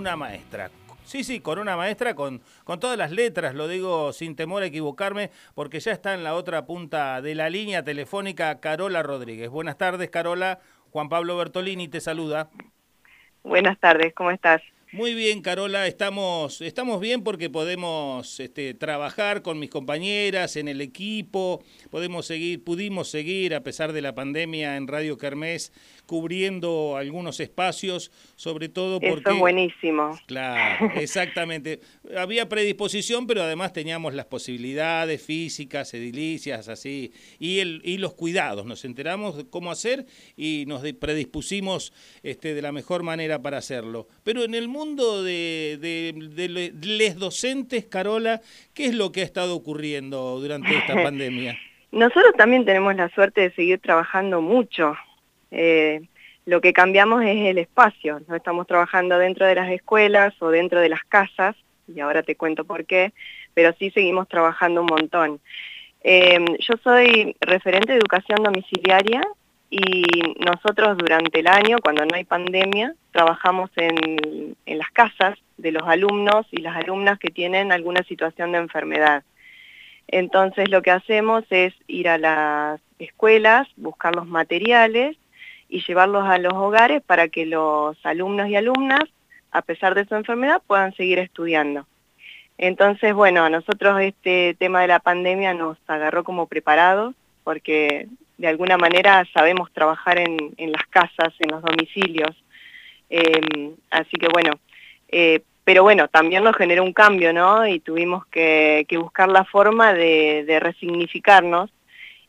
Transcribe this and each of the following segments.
una maestra. Sí, sí, con una maestra, con, con todas las letras, lo digo sin temor a equivocarme, porque ya está en la otra punta de la línea telefónica Carola Rodríguez. Buenas tardes, Carola. Juan Pablo Bertolini te saluda. Buenas tardes, ¿cómo estás? Muy bien, Carola, estamos, estamos bien porque podemos este, trabajar con mis compañeras en el equipo, podemos seguir, pudimos seguir a pesar de la pandemia en Radio Kermés cubriendo algunos espacios, sobre todo porque... Eso es buenísimo. Claro, exactamente. Había predisposición, pero además teníamos las posibilidades físicas, edilicias, así, y, el, y los cuidados. Nos enteramos de cómo hacer y nos predispusimos este, de la mejor manera para hacerlo. Pero en el mundo de, de, les docentes, Carola, ¿qué es lo que ha estado ocurriendo durante esta pandemia? Nosotros también tenemos la suerte de seguir trabajando mucho. Eh, lo que cambiamos es el espacio, no estamos trabajando dentro de las escuelas o dentro de las casas, y ahora te cuento por qué, pero sí seguimos trabajando un montón. Eh, yo soy referente de educación domiciliaria y nosotros durante el año, cuando no hay pandemia, trabajamos en, las casas de los alumnos y las alumnas que tienen alguna situación de enfermedad. Entonces lo que hacemos es ir a las escuelas, buscar los materiales y llevarlos a los hogares para que los alumnos y alumnas, a pesar de su enfermedad, puedan seguir estudiando. Entonces, bueno, a nosotros este tema de la pandemia nos agarró como preparados, porque de alguna manera sabemos trabajar en, las casas, en los domicilios. Em, así que bueno, eh, pero bueno, también nos generó un cambio, ¿no? Y tuvimos que, buscar la forma de resignificarnos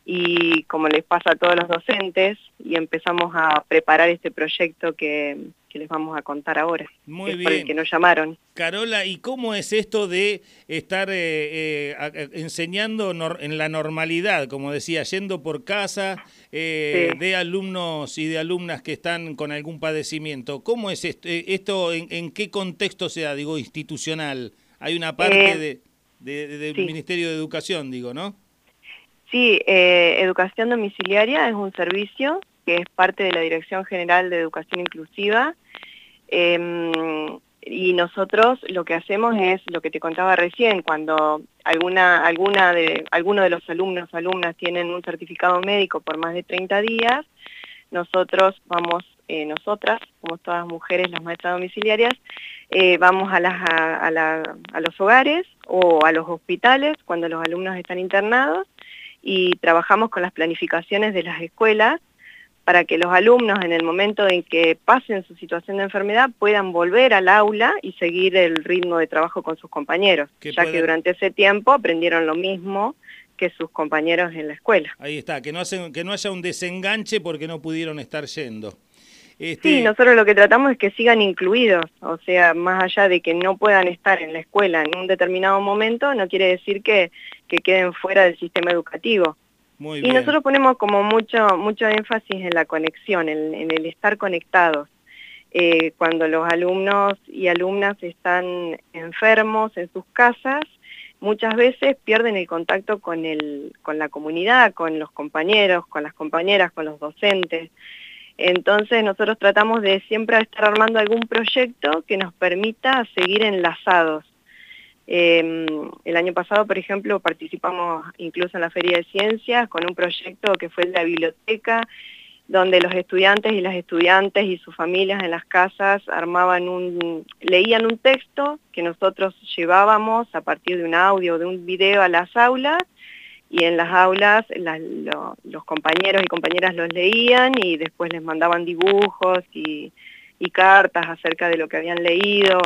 y como les pasa a todos los docentes, y empezamos a preparar este proyecto que, les vamos a contar ahora. Muy bien. que nos llamaron. Carola, ¿y cómo es esto de estar eh, eh, enseñando en la normalidad, como decía, yendo por casa eh, de alumnos y de alumnas que están con algún padecimiento? ¿Cómo es esto? ¿Esto en, qué contexto se da, digo, institucional? Hay una parte de, del Ministerio de Educación, digo, ¿no? Sí, eh, educación domiciliaria es un servicio que es parte de la Dirección General de Educación Inclusiva. Em, y nosotros lo que hacemos es lo que te contaba recién, cuando alguna, alguno de los alumnos alumnas tienen un certificado médico por más de 30 días, nosotros vamos, eh, nosotras, como todas mujeres, las maestras domiciliarias, eh, vamos a los hogares o a los hospitales cuando los alumnos están internados y trabajamos con las planificaciones de las escuelas para que los alumnos en el momento en que pasen su situación de enfermedad puedan volver al aula y seguir el ritmo de trabajo con sus compañeros, ya que durante ese tiempo aprendieron lo mismo que sus compañeros en la escuela. Ahí está, que no, hacen, que no haya un desenganche porque no pudieron estar yendo. Este... Sí, nosotros lo que tratamos es que sigan incluidos, o sea, más allá de que no puedan estar en la escuela en un determinado momento, no quiere decir que, que queden fuera del sistema educativo. Muy y nosotros ponemos como mucho, mucho énfasis en la conexión, en, el estar conectados. Eh, cuando los alumnos y alumnas están enfermos en sus casas, muchas veces pierden el contacto con, el, con la comunidad, con los compañeros, con las compañeras, con los docentes. Entonces nosotros tratamos de siempre estar armando algún proyecto que nos permita seguir enlazados. Em, el año pasado, por ejemplo, participamos incluso en la Feria de Ciencias con un proyecto que fue el de la biblioteca, donde los estudiantes y las estudiantes y sus familias en las casas armaban un, leían un texto que nosotros llevábamos a partir de un audio o de un video a las aulas y en las aulas los compañeros y compañeras los leían y después les mandaban dibujos y, cartas acerca de lo que habían leído,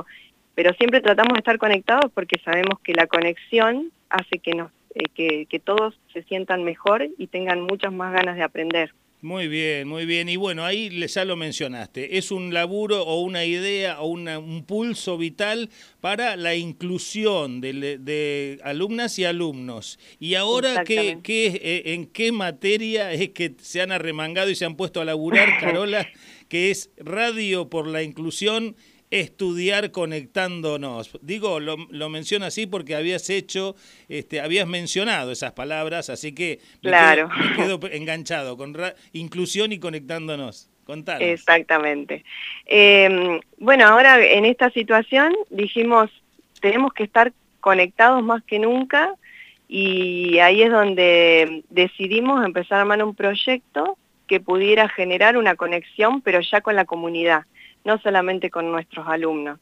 pero siempre tratamos de estar conectados porque sabemos que la conexión hace que, eh, que todos se sientan mejor y tengan muchas más ganas de aprender. Muy bien, muy bien. Y bueno, ahí ya lo mencionaste. Es un laburo o una idea o un pulso vital para la inclusión de, alumnas y alumnos. Y ahora, ¿qué, eh, ¿en qué materia es que se han arremangado y se han puesto a laburar, Carola? que es Radio por la Inclusión estudiar conectándonos. Digo, lo, lo menciono así porque habías hecho, este, habías mencionado esas palabras, así que me, quedo, me quedo enganchado con inclusión y conectándonos. Contanos. Exactamente. Em, bueno, ahora en esta situación dijimos, tenemos que estar conectados más que nunca y ahí es donde decidimos empezar a armar un proyecto que pudiera generar una conexión, pero ya con la comunidad, no solamente con nuestros alumnos.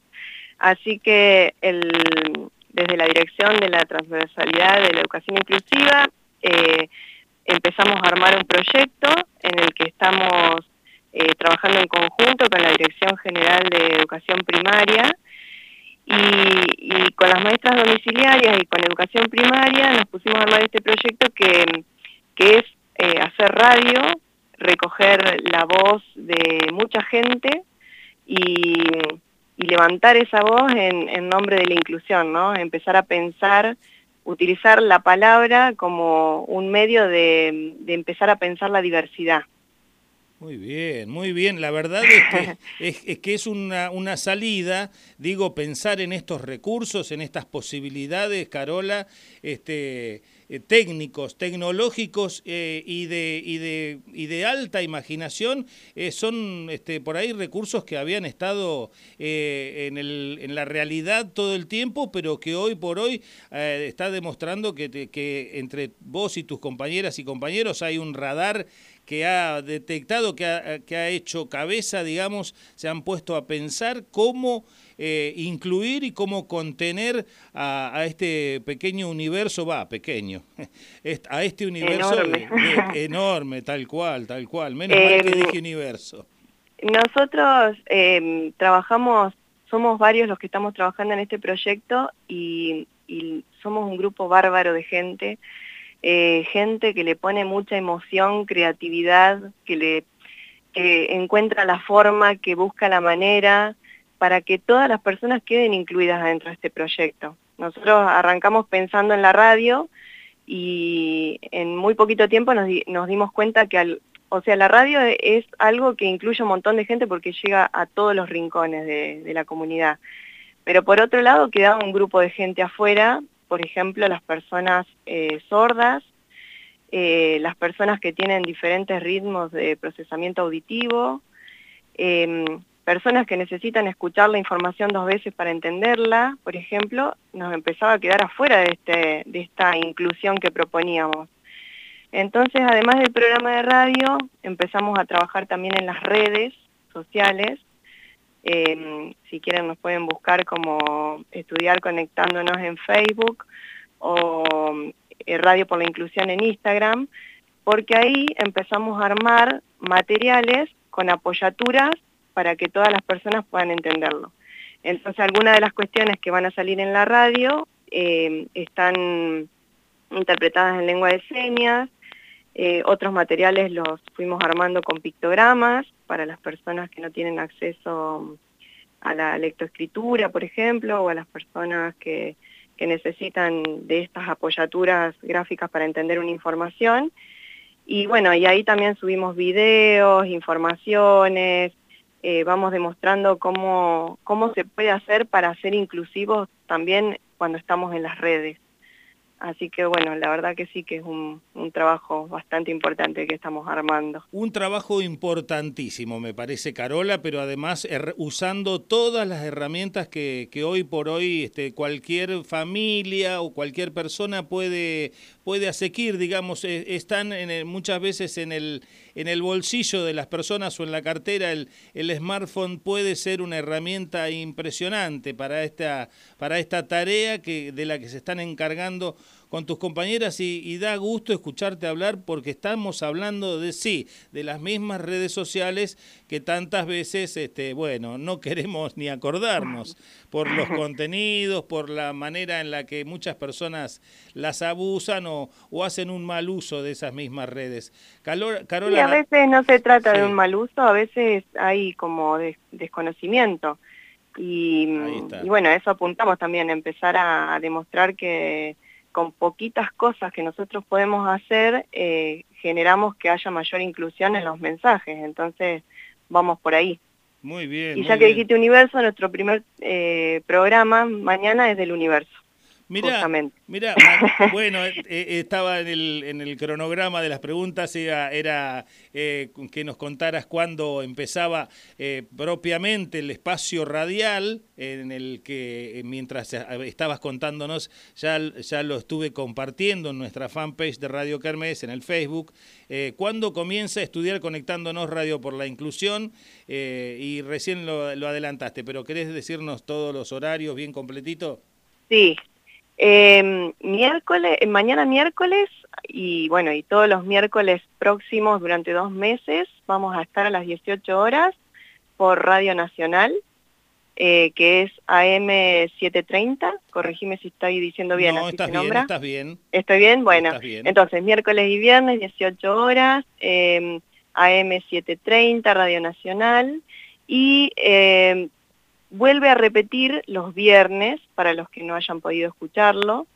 Así que desde la Dirección de la Transversalidad de la Educación Inclusiva eh, empezamos a armar un proyecto en el que estamos eh, trabajando en conjunto con la Dirección General de Educación Primaria y, con las maestras domiciliarias y con educación primaria nos pusimos a armar este proyecto que, es eh, hacer radio, recoger la voz de mucha gente esa voz en, nombre de la inclusión, ¿no? Empezar a pensar, utilizar la palabra como un medio de empezar a pensar la diversidad. Muy bien, muy bien. La verdad es que es, que es una, una, salida, digo, pensar en estos recursos, en estas posibilidades, Carola, este, eh, técnicos, tecnológicos eh, y, de, y, de, y de alta imaginación, eh, son este, por ahí recursos que habían estado en, el, en la realidad todo el tiempo, pero que hoy por hoy está demostrando que, que entre vos y tus compañeras y compañeros hay un radar que ha detectado, que ha, que ha hecho cabeza, digamos, se han puesto a pensar cómo eh, incluir y cómo contener a, este pequeño universo, va, pequeño, a este universo enorme. tal cual, tal cual, menos mal que em, dije universo. Nosotros em, trabajamos, somos varios los que estamos trabajando en este proyecto y somos un grupo bárbaro de gente eh, gente que le pone mucha emoción, creatividad, que le encuentra la forma, que busca la manera para que todas las personas queden incluidas dentro de este proyecto. Nosotros arrancamos pensando en la radio y en muy poquito tiempo nos, dimos cuenta que, o sea, la radio es algo que incluye un montón de gente porque llega a todos los rincones de, la comunidad. Pero por otro lado queda un grupo de gente afuera por ejemplo, las personas eh, sordas, eh, las personas que tienen diferentes ritmos de procesamiento auditivo, em, personas que necesitan escuchar la información dos veces para entenderla, por ejemplo, nos empezaba a quedar afuera de, este, de esta inclusión que proponíamos. Entonces, además del programa de radio, empezamos a trabajar también en las redes sociales, Em, si quieren nos pueden buscar como estudiar conectándonos en Facebook o eh, Radio por la Inclusión en Instagram, porque ahí empezamos a armar materiales con apoyaturas para que todas las personas puedan entenderlo. Entonces algunas de las cuestiones que van a salir en la radio em, están interpretadas en lengua de señas, eh, otros materiales los fuimos armando con pictogramas para las personas que no tienen acceso a la lectoescritura, por ejemplo, o a las personas que, necesitan de estas apoyaturas gráficas para entender una información. Y bueno, y ahí también subimos videos, informaciones, eh, vamos demostrando cómo, cómo se puede hacer para ser inclusivos también cuando estamos en las redes. Así que bueno, la verdad que sí que es un, trabajo bastante importante que estamos armando. Un trabajo importantísimo, me parece, Carola, pero además usando todas las herramientas que, que hoy por hoy este, cualquier familia o cualquier persona puede, puede asequir, digamos, eh, están en muchas veces en el, en el bolsillo de las personas o en la cartera, el, el smartphone puede ser una herramienta impresionante para esta, para esta tarea que, de la que se están encargando con tus compañeras y, da gusto escucharte hablar porque estamos hablando de sí, de las mismas redes sociales que tantas veces, este, bueno, no queremos ni acordarnos por los contenidos, por la manera en la que muchas personas las abusan o, hacen un mal uso de esas mismas redes. Carola, a veces no se trata de un mal uso, a veces hay como desconocimiento. Y, y, bueno, eso apuntamos también, empezar a demostrar que con poquitas cosas que nosotros podemos hacer, eh, generamos que haya mayor inclusión en los mensajes. Entonces, vamos por ahí. Muy bien. Y ya que dijiste universo, nuestro primer eh, programa mañana es del universo. Mira, mira bueno, eh, eh, estaba en el, en el cronograma de las preguntas, era, era eh, que nos contaras cuándo empezaba propiamente el espacio radial, en el que mientras estabas contándonos, ya, ya lo estuve compartiendo en nuestra fanpage de Radio Kermés, en el Facebook. ¿Cuándo comienza a estudiar Conectándonos Radio por la Inclusión? y recién lo, lo adelantaste, pero ¿querés decirnos todos los horarios bien completito? Sí, eh, miércoles, mañana miércoles y bueno, y todos los miércoles próximos durante dos meses vamos a estar a las 18 horas por Radio Nacional, eh, que es AM730, corregime si estoy diciendo bien, no, estás bien, estás bien. ¿Estoy bien? Bueno, entonces miércoles y viernes 18 horas, eh, AM730, Radio Nacional, y eh, vuelve a repetir los viernes para los que no hayan podido escucharlo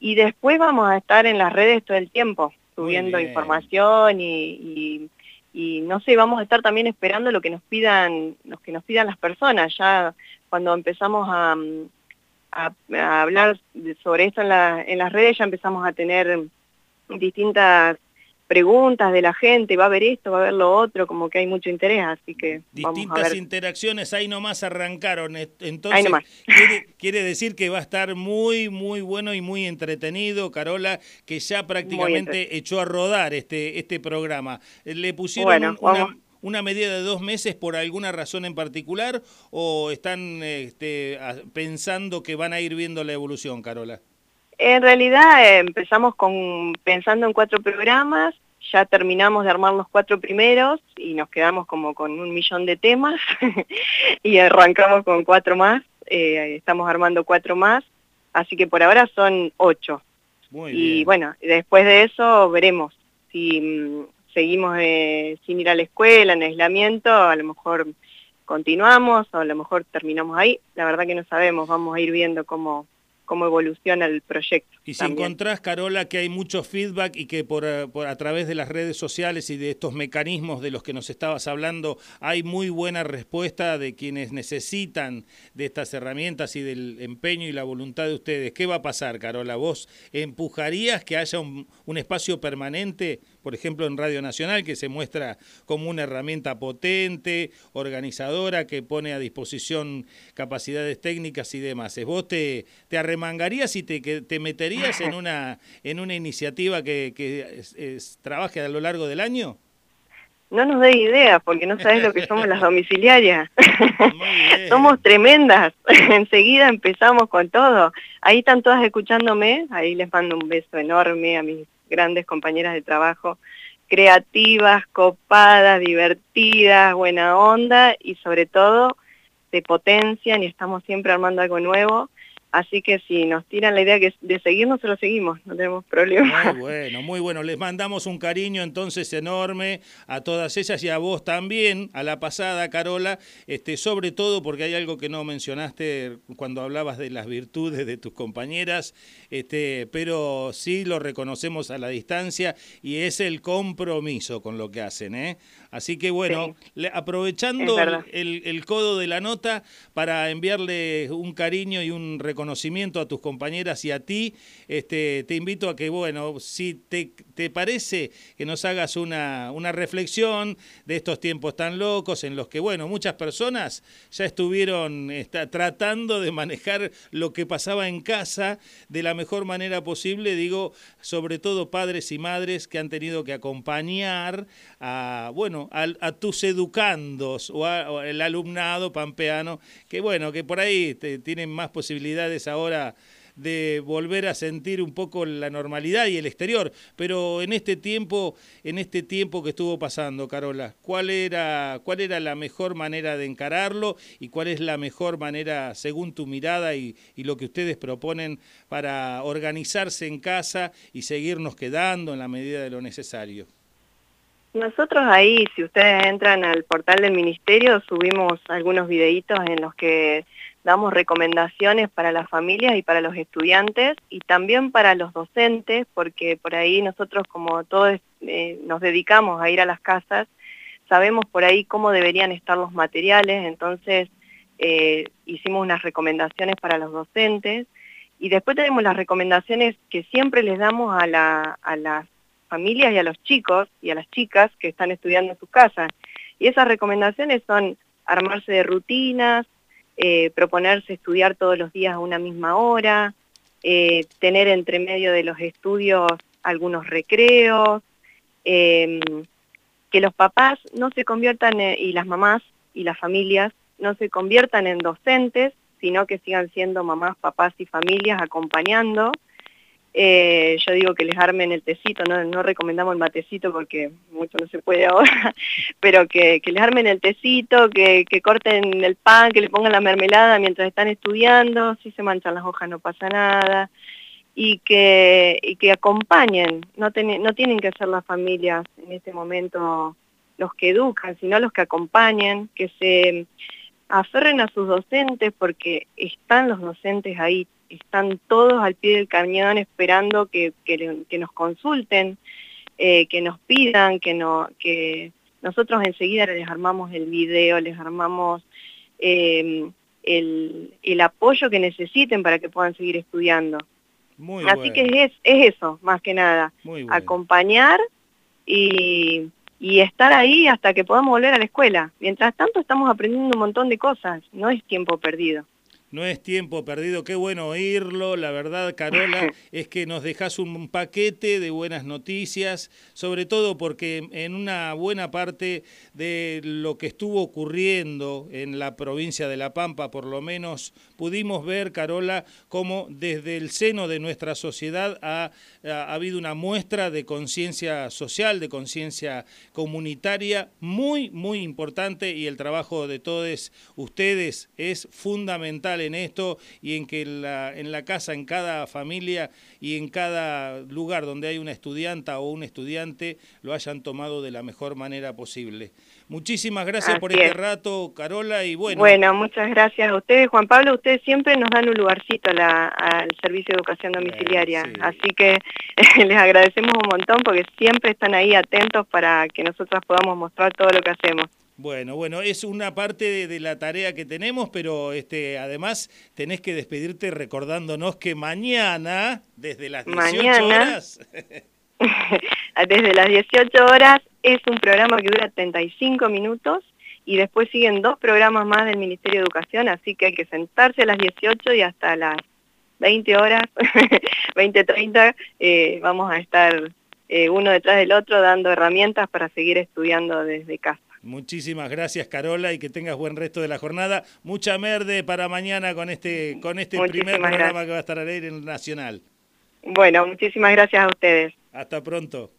y después vamos a estar en las redes todo el tiempo subiendo información y, no sé, vamos a estar también esperando lo que nos pidan, lo que nos pidan las personas. Ya cuando empezamos a, a, hablar sobre esto en, en las redes ya empezamos a tener distintas preguntas de la gente, va a haber esto, va a haber lo otro, como que hay mucho interés, así que Distintas interacciones, ahí nomás arrancaron, entonces Quiere, decir que va a estar muy, muy bueno y muy entretenido, Carola, que ya prácticamente echó a rodar este, este programa. ¿Le pusieron una, una medida de dos meses por alguna razón en particular o están este, pensando que van a ir viendo la evolución, Carola? En realidad eh, empezamos con pensando en cuatro programas, ya terminamos de armar los cuatro primeros y nos quedamos como con un millón de temas y arrancamos con cuatro más, eh, estamos armando cuatro más, así que por ahora son ocho. y bueno, después de eso veremos si mm, seguimos eh, sin ir a la escuela, en aislamiento, a lo mejor continuamos o a lo mejor terminamos ahí, la verdad que no sabemos, vamos a ir viendo cómo, cómo evoluciona el proyecto. Y si encontrás, Carola, que hay mucho feedback y que por, a través de las redes sociales y de estos mecanismos de los que nos estabas hablando, hay muy buena respuesta de quienes necesitan de estas herramientas y del empeño y la voluntad de ustedes, ¿qué va a pasar, Carola? ¿Vos empujarías que haya un, un espacio permanente, por ejemplo, en Radio Nacional, que se muestra como una herramienta potente, organizadora, que pone a disposición capacidades técnicas y demás? ¿Vos te, te arremangarías y te, te meterías en una, en una iniciativa que, que trabaje a lo largo del año? No nos dé idea, porque no sabes lo que somos las domiciliarias. somos tremendas. Enseguida empezamos con todo. Ahí están todas escuchándome. Ahí les mando un beso enorme a mis grandes compañeras de trabajo. Creativas, copadas, divertidas, buena onda y sobre todo se potencian y estamos siempre armando algo nuevo Así que si nos tiran la idea de seguirnos, se lo seguimos, no tenemos problema. Muy bueno, muy bueno. Les mandamos un cariño entonces enorme a todas ellas y a vos también, a la pasada, Carola, este, sobre todo porque hay algo que no mencionaste cuando hablabas de las virtudes de tus compañeras, este, pero sí lo reconocemos a la distancia y es el compromiso con lo que hacen. ¿eh? Así que bueno, aprovechando el, el codo de la nota para enviarle un cariño y un reconocimiento conocimiento a tus compañeras y a ti, este, te invito a que, bueno, si te, te parece que nos hagas una, una reflexión de estos tiempos tan locos en los que, bueno, muchas personas ya estuvieron está, tratando de manejar lo que pasaba en casa de la mejor manera posible, digo, sobre todo padres y madres que han tenido que acompañar a, bueno, a, tus educandos o, al alumnado pampeano, que bueno, que por ahí tienen más posibilidades ahora de volver a sentir un poco la normalidad y el exterior, pero en este tiempo, en este tiempo que estuvo pasando, Carola, ¿cuál era, cuál era la mejor manera de encararlo y cuál es la mejor manera, según tu mirada y, y lo que ustedes proponen, para organizarse en casa y seguirnos quedando en la medida de lo necesario? Nosotros ahí, si ustedes entran al portal del ministerio, subimos algunos videitos en los que damos recomendaciones para las familias y para los estudiantes y también para los docentes, porque por ahí nosotros como todos eh, nos dedicamos a ir a las casas, sabemos por ahí cómo deberían estar los materiales, entonces eh, hicimos unas recomendaciones para los docentes Y después tenemos las recomendaciones que siempre les damos a, a las familias y a los chicos y a las chicas que están estudiando en sus casas. Y esas recomendaciones son armarse de rutinas, eh, proponerse estudiar todos los días a una misma hora, eh, tener entre medio de los estudios algunos recreos, em, que los papás no se conviertan, y las mamás y las familias no se conviertan en docentes, sino que sigan siendo mamás, papás y familias acompañando, eh, yo digo que les armen el tecito, no, recomendamos el matecito porque mucho no se puede ahora, pero que, les armen el tecito, que, corten el pan, que le pongan la mermelada mientras están estudiando, si se manchan las hojas no pasa nada, y que, y que acompañen, no, no tienen que ser las familias en este momento los que educan, sino los que acompañen, que se aferren a sus docentes porque están los docentes ahí están todos al pie del cañón esperando que, nos consulten, eh, que nos pidan, que, no, que nosotros enseguida les armamos el video, les armamos em, el, apoyo que necesiten para que puedan seguir estudiando. Así que es, es eso, más que nada, acompañar y, y estar ahí hasta que podamos volver a la escuela. Mientras tanto estamos aprendiendo un montón de cosas, no es tiempo perdido. No es tiempo perdido, qué bueno oírlo. La verdad, Carola, es que nos dejas un paquete de buenas noticias, sobre todo porque en una buena parte de lo que estuvo ocurriendo en la provincia de La Pampa, por lo menos, pudimos ver, Carola, cómo desde el seno de nuestra sociedad ha, ha habido una muestra de conciencia social, de conciencia comunitaria muy, muy importante y el trabajo de todos ustedes es fundamental en esto y en que en la, en la casa, en cada familia y en cada lugar donde hay una estudianta o un estudiante lo hayan tomado de la mejor manera posible. Muchísimas gracias por este rato, Carola, y bueno. Bueno, muchas gracias a ustedes. Juan Pablo, ustedes siempre nos dan un lugarcito al Servicio de Educación Domiciliaria, así que les agradecemos un montón porque siempre están ahí atentos para que nosotros podamos mostrar todo lo que hacemos. Bueno, bueno, es una parte de, la tarea que tenemos, pero este, además tenés que despedirte recordándonos que mañana, desde las 18 horas... desde las 18 horas es un programa que dura 35 minutos y después siguen dos programas más del Ministerio de Educación, así que hay que sentarse a las 18 y hasta las 20 horas, 20, 30, eh, vamos a estar eh, uno detrás del otro dando herramientas para seguir estudiando desde casa. Muchísimas gracias, Carola, y que tengas buen resto de la jornada. Mucha merde para mañana con este, con este primer programa que va a estar al aire en el Nacional. Bueno, muchísimas gracias a ustedes. Hasta pronto.